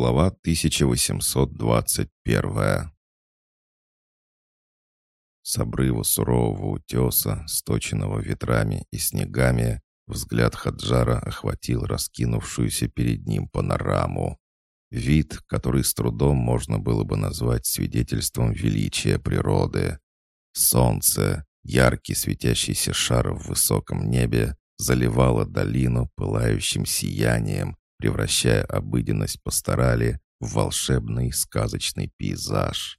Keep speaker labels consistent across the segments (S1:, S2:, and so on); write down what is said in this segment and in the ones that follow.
S1: Глава 1821 С обрыва сурового утеса, сточенного ветрами и снегами, взгляд Хаджара охватил раскинувшуюся перед ним панораму. Вид, который с трудом можно было бы назвать свидетельством величия природы. Солнце, яркий светящийся шар в высоком небе, заливало долину пылающим сиянием, превращая обыденность пасторали в волшебный сказочный пейзаж.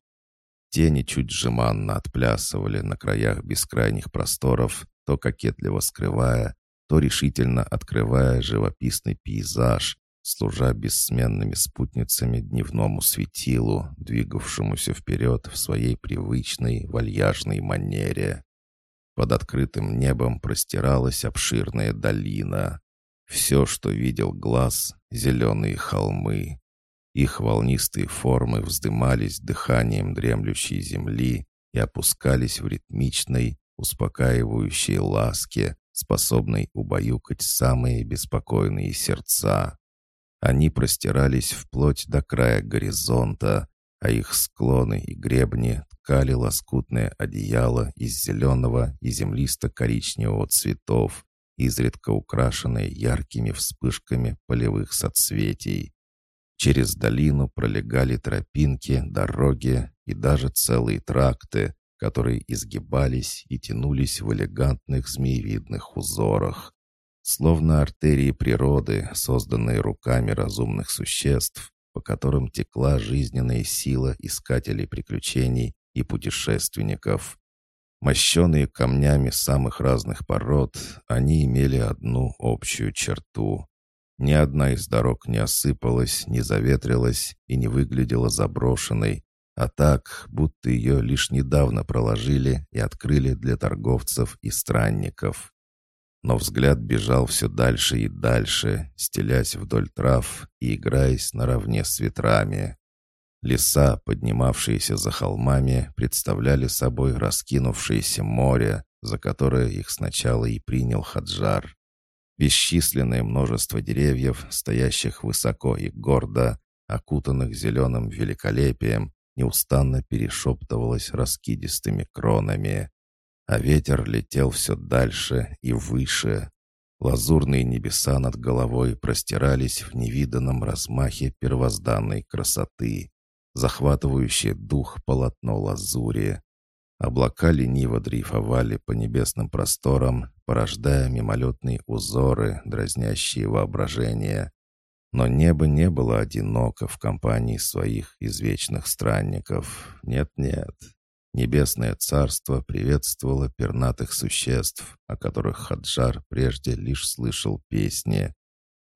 S1: Тени чуть жеманно отплясывали на краях бескрайних просторов, то кокетливо скрывая, то решительно открывая живописный пейзаж, служа бессменными спутницами дневному светилу, двигавшемуся вперед в своей привычной вальяжной манере. Под открытым небом простиралась обширная долина. Все, что видел глаз — зеленые холмы. Их волнистые формы вздымались дыханием дремлющей земли и опускались в ритмичной, успокаивающей ласке, способной убаюкать самые беспокойные сердца. Они простирались вплоть до края горизонта, а их склоны и гребни ткали лоскутное одеяло из зеленого и землисто-коричневого цветов, изредка украшенные яркими вспышками полевых соцветий. Через долину пролегали тропинки, дороги и даже целые тракты, которые изгибались и тянулись в элегантных змеевидных узорах. Словно артерии природы, созданные руками разумных существ, по которым текла жизненная сила искателей приключений и путешественников. Мощенные камнями самых разных пород, они имели одну общую черту. Ни одна из дорог не осыпалась, не заветрилась и не выглядела заброшенной, а так, будто ее лишь недавно проложили и открыли для торговцев и странников. Но взгляд бежал все дальше и дальше, стелясь вдоль трав и играясь наравне с ветрами. Леса, поднимавшиеся за холмами, представляли собой раскинувшееся море, за которое их сначала и принял Хаджар. Бесчисленное множество деревьев, стоящих высоко и гордо, окутанных зеленым великолепием, неустанно перешептывалось раскидистыми кронами. А ветер летел все дальше и выше. Лазурные небеса над головой простирались в невиданном размахе первозданной красоты захватывающее дух полотно лазури. Облака лениво дрейфовали по небесным просторам, порождая мимолетные узоры, дразнящие воображение. Но небо не было одиноко в компании своих извечных странников. Нет-нет. Небесное царство приветствовало пернатых существ, о которых Хаджар прежде лишь слышал песни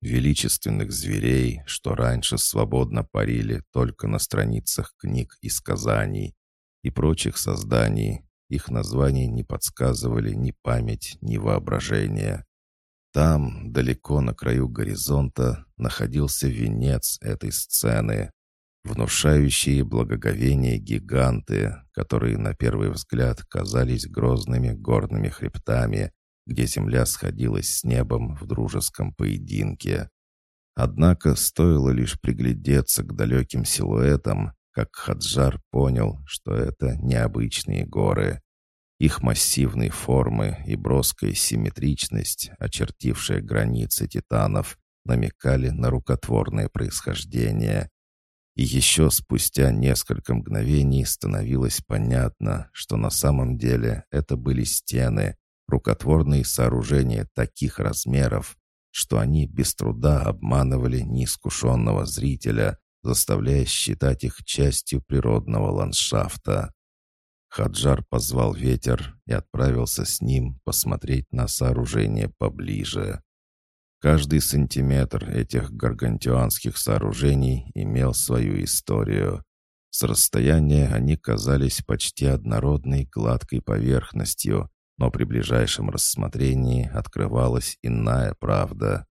S1: величественных зверей, что раньше свободно парили только на страницах книг и сказаний, и прочих созданий, их названия не подсказывали ни память, ни воображение. Там, далеко на краю горизонта, находился венец этой сцены, внушающие благоговение гиганты, которые на первый взгляд казались грозными горными хребтами, где земля сходилась с небом в дружеском поединке. Однако стоило лишь приглядеться к далеким силуэтам, как Хаджар понял, что это необычные горы. Их массивные формы и броская симметричность, очертившая границы титанов, намекали на рукотворное происхождение. И еще спустя несколько мгновений становилось понятно, что на самом деле это были стены, рукотворные сооружения таких размеров, что они без труда обманывали неискушенного зрителя, заставляя считать их частью природного ландшафта. Хаджар позвал ветер и отправился с ним посмотреть на сооружение поближе. Каждый сантиметр этих гаргантюанских сооружений имел свою историю. С расстояния они казались почти однородной гладкой поверхностью, но при ближайшем рассмотрении открывалась иная правда.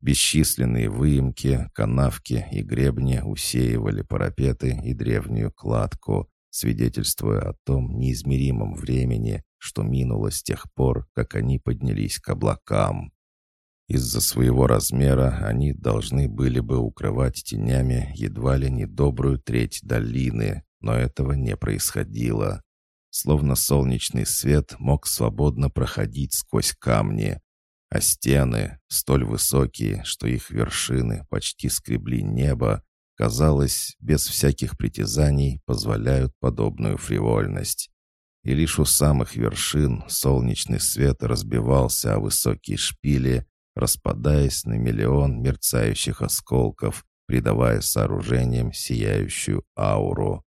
S1: Бесчисленные выемки, канавки и гребни усеивали парапеты и древнюю кладку, свидетельствуя о том неизмеримом времени, что минуло с тех пор, как они поднялись к облакам. Из-за своего размера они должны были бы укрывать тенями едва ли не добрую треть долины, но этого не происходило. Словно солнечный свет мог свободно проходить сквозь камни, а стены, столь высокие, что их вершины почти скребли небо, казалось, без всяких притязаний позволяют подобную фривольность. И лишь у самых вершин солнечный свет разбивался о высокие шпили, распадаясь на миллион мерцающих осколков, придавая сооружениям сияющую ауру.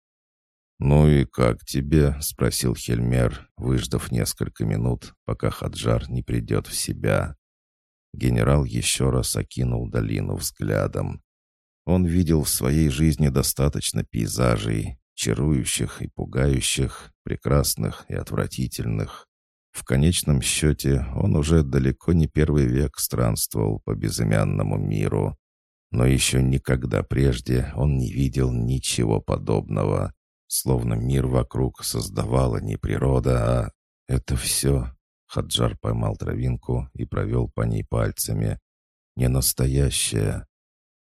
S1: «Ну и как тебе?» — спросил Хельмер, выждав несколько минут, пока Хаджар не придет в себя. Генерал еще раз окинул долину взглядом. Он видел в своей жизни достаточно пейзажей, чарующих и пугающих, прекрасных и отвратительных. В конечном счете он уже далеко не первый век странствовал по безымянному миру, но еще никогда прежде он не видел ничего подобного, словно мир вокруг создавала не природа, а это все. Хаджар поймал травинку и провел по ней пальцами. «Не настоящее».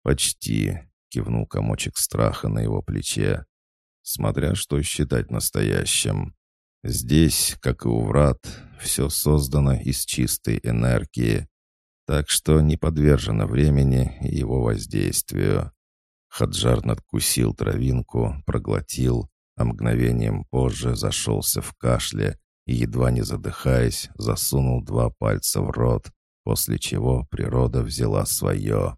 S1: «Почти», — кивнул комочек страха на его плече смотря что считать настоящим. Здесь, как и у врат, все создано из чистой энергии, так что не подвержено времени и его воздействию. Хаджар надкусил травинку, проглотил, а мгновением позже зашелся в кашле и, едва не задыхаясь, засунул два пальца в рот, после чего природа взяла свое.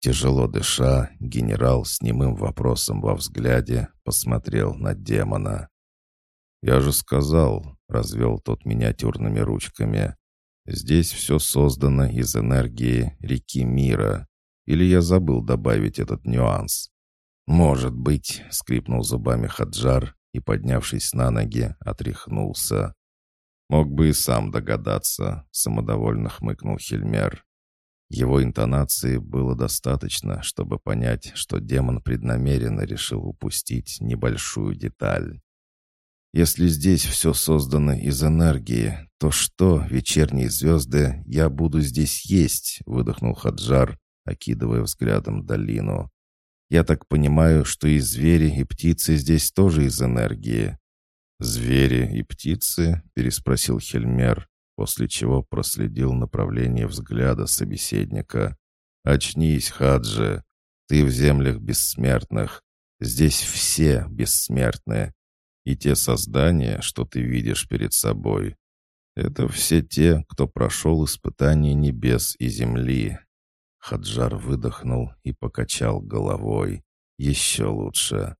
S1: Тяжело дыша, генерал с немым вопросом во взгляде посмотрел на демона. «Я же сказал», — развел тот миниатюрными ручками, «здесь все создано из энергии реки мира. Или я забыл добавить этот нюанс?» «Может быть», — скрипнул зубами Хаджар и, поднявшись на ноги, отряхнулся. «Мог бы и сам догадаться», — самодовольно хмыкнул Хельмер. Его интонации было достаточно, чтобы понять, что демон преднамеренно решил упустить небольшую деталь. «Если здесь все создано из энергии, то что, вечерние звезды, я буду здесь есть?» — выдохнул Хаджар, окидывая взглядом долину. «Я так понимаю, что и звери, и птицы здесь тоже из энергии». «Звери и птицы?» — переспросил Хельмер после чего проследил направление взгляда собеседника. «Очнись, Хаджи! Ты в землях бессмертных. Здесь все бессмертные. И те создания, что ты видишь перед собой, это все те, кто прошел испытание небес и земли». Хаджар выдохнул и покачал головой. «Еще лучше».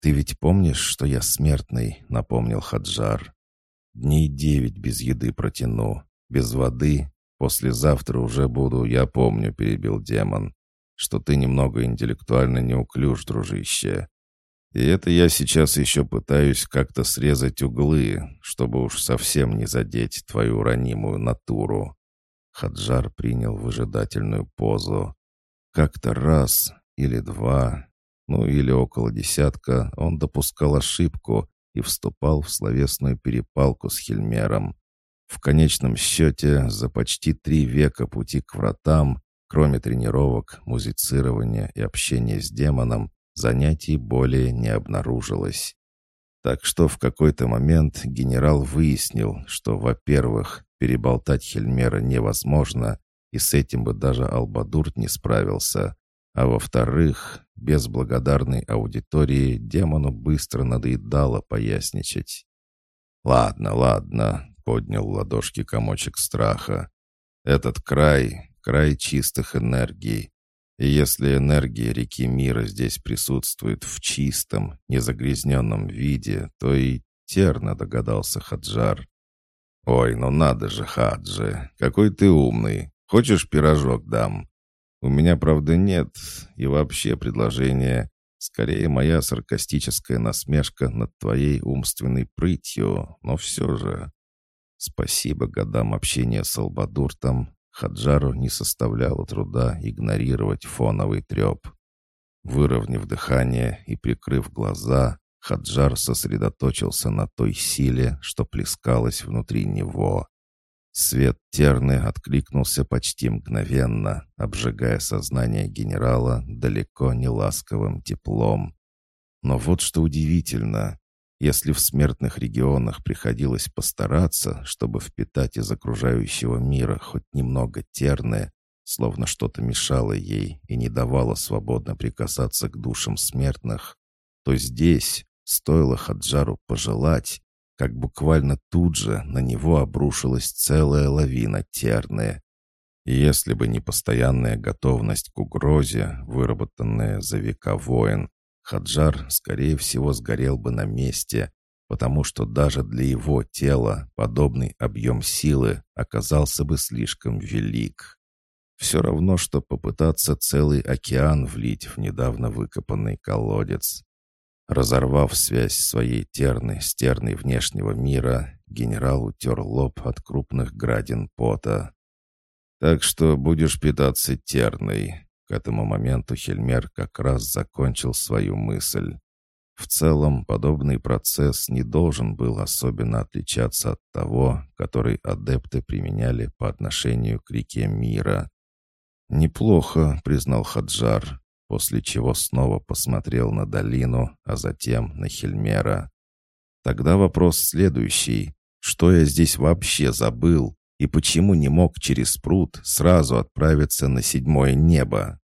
S1: «Ты ведь помнишь, что я смертный?» — напомнил Хаджар. Дней девять без еды протяну, без воды. Послезавтра уже буду, я помню, перебил демон, что ты немного интеллектуально неуклюж, дружище. И это я сейчас еще пытаюсь как-то срезать углы, чтобы уж совсем не задеть твою ранимую натуру. Хаджар принял выжидательную позу. Как-то раз или два, ну или около десятка он допускал ошибку, и вступал в словесную перепалку с Хельмером. В конечном счете, за почти три века пути к вратам, кроме тренировок, музицирования и общения с демоном, занятий более не обнаружилось. Так что в какой-то момент генерал выяснил, что, во-первых, переболтать Хельмера невозможно, и с этим бы даже Албадур не справился, а во-вторых, без благодарной аудитории демону быстро надоедало поясничать. «Ладно, ладно», — поднял ладошки комочек страха. «Этот край — край чистых энергий. И если энергия реки мира здесь присутствует в чистом, незагрязненном виде, то и терно догадался Хаджар. «Ой, ну надо же, Хаджи, какой ты умный. Хочешь пирожок дам?» У меня, правда, нет, и вообще предложение. Скорее, моя саркастическая насмешка над твоей умственной прытью, но все же. Спасибо годам общения с Албадуртом, Хаджару не составляло труда игнорировать фоновый треп. Выровняв дыхание и прикрыв глаза, Хаджар сосредоточился на той силе, что плескалась внутри него. Свет терны откликнулся почти мгновенно, обжигая сознание генерала далеко не ласковым теплом. Но вот что удивительно. Если в смертных регионах приходилось постараться, чтобы впитать из окружающего мира хоть немного терны, словно что-то мешало ей и не давало свободно прикасаться к душам смертных, то здесь, стоило Хаджару пожелать, как буквально тут же на него обрушилась целая лавина терны. Если бы не постоянная готовность к угрозе, выработанная за века воин, Хаджар, скорее всего, сгорел бы на месте, потому что даже для его тела подобный объем силы оказался бы слишком велик. Все равно, что попытаться целый океан влить в недавно выкопанный колодец. Разорвав связь своей терны с терной внешнего мира, генерал утер лоб от крупных градин пота. «Так что будешь питаться терной». К этому моменту Хельмер как раз закончил свою мысль. В целом, подобный процесс не должен был особенно отличаться от того, который адепты применяли по отношению к реке мира. «Неплохо», — признал Хаджар после чего снова посмотрел на долину, а затем на Хельмера. Тогда вопрос следующий. Что я здесь вообще забыл? И почему не мог через пруд сразу отправиться на седьмое небо?